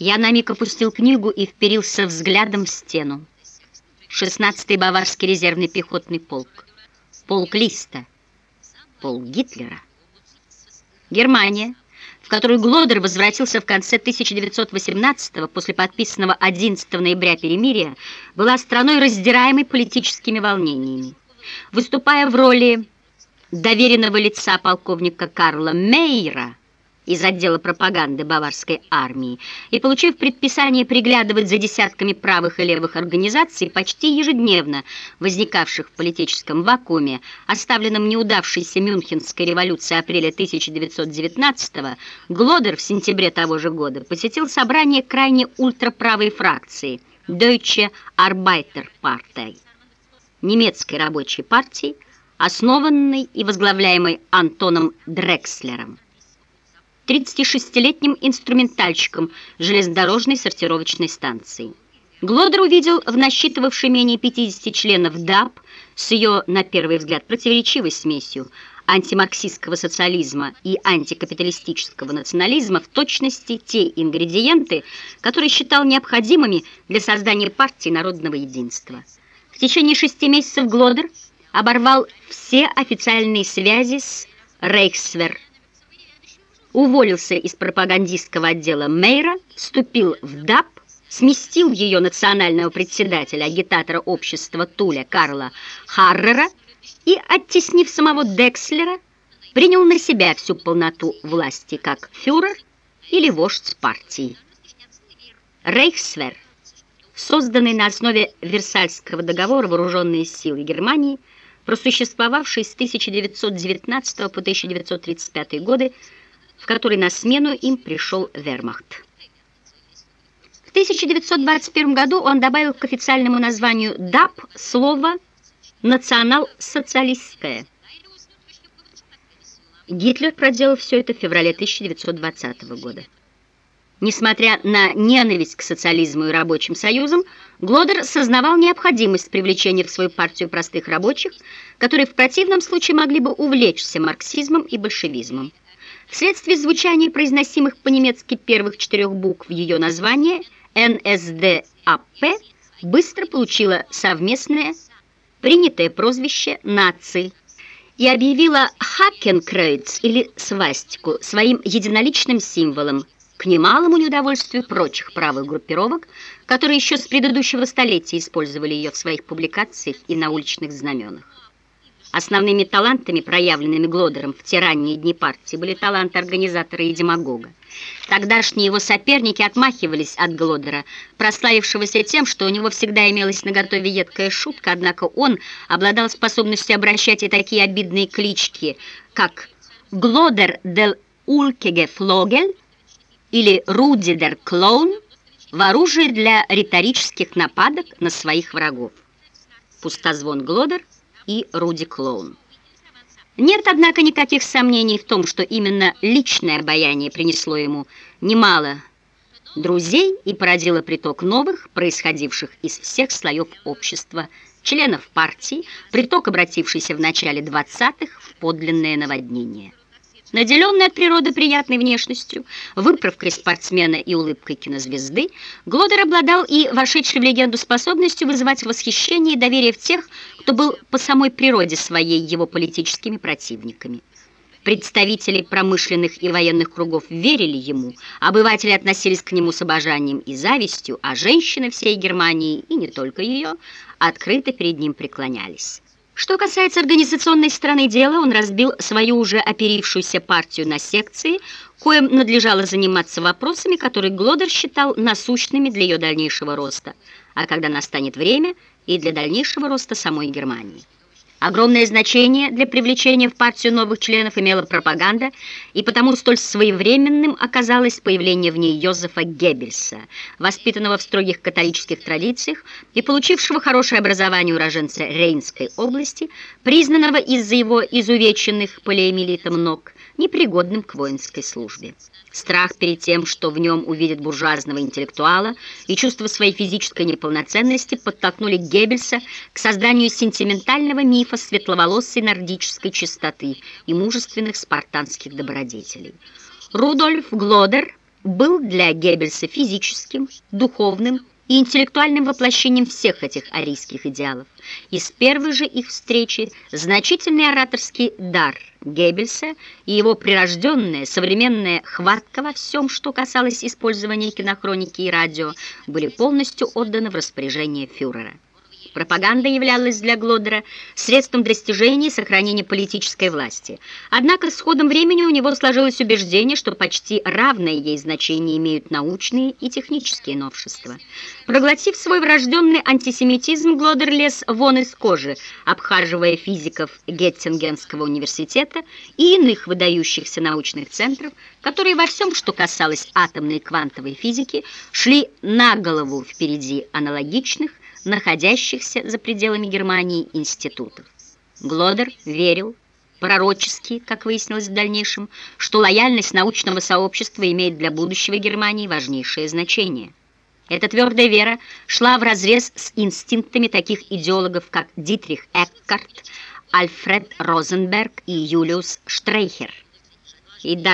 Я на миг опустил книгу и вперился взглядом в стену. 16-й Баварский резервный пехотный полк. Полк Листа. Полк Гитлера. Германия, в которую Глодер возвратился в конце 1918 после подписанного 11 ноября перемирия, была страной, раздираемой политическими волнениями. Выступая в роли доверенного лица полковника Карла Мейера, из отдела пропаганды баварской армии и, получив предписание приглядывать за десятками правых и левых организаций, почти ежедневно возникавших в политическом вакууме, оставленном неудавшейся Мюнхенской революцией апреля 1919-го, Глодер в сентябре того же года посетил собрание крайне ультраправой фракции Deutsche Arbeiterpartei, немецкой рабочей партии, основанной и возглавляемой Антоном Дрекслером. 36-летним инструментальщиком железнодорожной сортировочной станции. Глодер увидел в насчитывавшей менее 50 членов ДАП с ее, на первый взгляд, противоречивой смесью антимарксистского социализма и антикапиталистического национализма в точности те ингредиенты, которые считал необходимыми для создания партии народного единства. В течение шести месяцев Глодер оборвал все официальные связи с Рейхсвер уволился из пропагандистского отдела Мейра, вступил в ДАП, сместил ее национального председателя, агитатора общества Туля Карла Харрера и, оттеснив самого Декслера, принял на себя всю полноту власти как фюрер или вождь партии. Рейхсвер, созданный на основе Версальского договора вооруженные силы Германии, просуществовавший с 1919 по 1935 годы, в который на смену им пришел вермахт. В 1921 году он добавил к официальному названию ДАП слово «национал-социалистское». Гитлер проделал все это в феврале 1920 года. Несмотря на ненависть к социализму и рабочим союзам, Глодер сознавал необходимость привлечения в свою партию простых рабочих, которые в противном случае могли бы увлечься марксизмом и большевизмом. Вследствие звучания произносимых по-немецки первых четырех букв ее названия НСДАП быстро получила совместное принятое прозвище «нации» и объявила Хакенкрейц или свастику своим единоличным символом к немалому неудовольствию прочих правых группировок, которые еще с предыдущего столетия использовали ее в своих публикациях и на уличных знаменах. Основными талантами, проявленными Глодером в те ранние дни партии, были таланты организатора и демагога. Тогдашние его соперники отмахивались от Глодера, прославившегося тем, что у него всегда имелась наготове едкая шутка, однако он обладал способностью обращать и такие обидные клички, как «Глодер дел Улкеге Флогель» или «Руди дер Клоун» в оружие для риторических нападок на своих врагов. Пустозвон Глодер – и Руди Клоун. Нет, однако, никаких сомнений в том, что именно личное обаяние принесло ему немало друзей и породило приток новых, происходивших из всех слоев общества, членов партии, приток, обратившийся в начале 20-х в подлинное наводнение. Наделенный от природы приятной внешностью, выправкой спортсмена и улыбкой кинозвезды, Глодер обладал и вошедшей в легенду способностью вызывать восхищение и доверие в тех, кто был по самой природе своей его политическими противниками. Представители промышленных и военных кругов верили ему, обыватели относились к нему с обожанием и завистью, а женщины всей Германии, и не только ее, открыто перед ним преклонялись. Что касается организационной стороны дела, он разбил свою уже оперившуюся партию на секции, коим надлежало заниматься вопросами, которые Глодер считал насущными для ее дальнейшего роста, а когда настанет время, и для дальнейшего роста самой Германии. Огромное значение для привлечения в партию новых членов имела пропаганда, и потому столь своевременным оказалось появление в ней Йозефа Геббельса, воспитанного в строгих католических традициях и получившего хорошее образование уроженца Рейнской области, признанного из-за его изувеченных полиэмилитом ног непригодным к воинской службе. Страх перед тем, что в нем увидят буржуазного интеллектуала, и чувство своей физической неполноценности подтолкнули Геббельса к созданию сентиментального мифа светловолосой нордической чистоты и мужественных спартанских добродетелей. Рудольф Глодер был для Геббельса физическим, духовным и интеллектуальным воплощением всех этих арийских идеалов. И с первой же их встречи значительный ораторский дар Геббельса и его прирожденная современная хватка во всем, что касалось использования кинохроники и радио, были полностью отданы в распоряжение фюрера. Пропаганда являлась для Глодера средством достижения и сохранения политической власти. Однако с ходом времени у него сложилось убеждение, что почти равное ей значение имеют научные и технические новшества. Проглотив свой врожденный антисемитизм, Глодер лез вон из кожи, обхаживая физиков Геттингенского университета и иных выдающихся научных центров, которые во всем, что касалось атомной и квантовой физики, шли на голову впереди аналогичных, находящихся за пределами Германии институтов. Глодер верил пророчески, как выяснилось в дальнейшем, что лояльность научного сообщества имеет для будущего Германии важнейшее значение. Эта твердая вера шла вразрез с инстинктами таких идеологов, как Дитрих Эккарт, Альфред Розенберг и Юлиус Штрейхер. И даже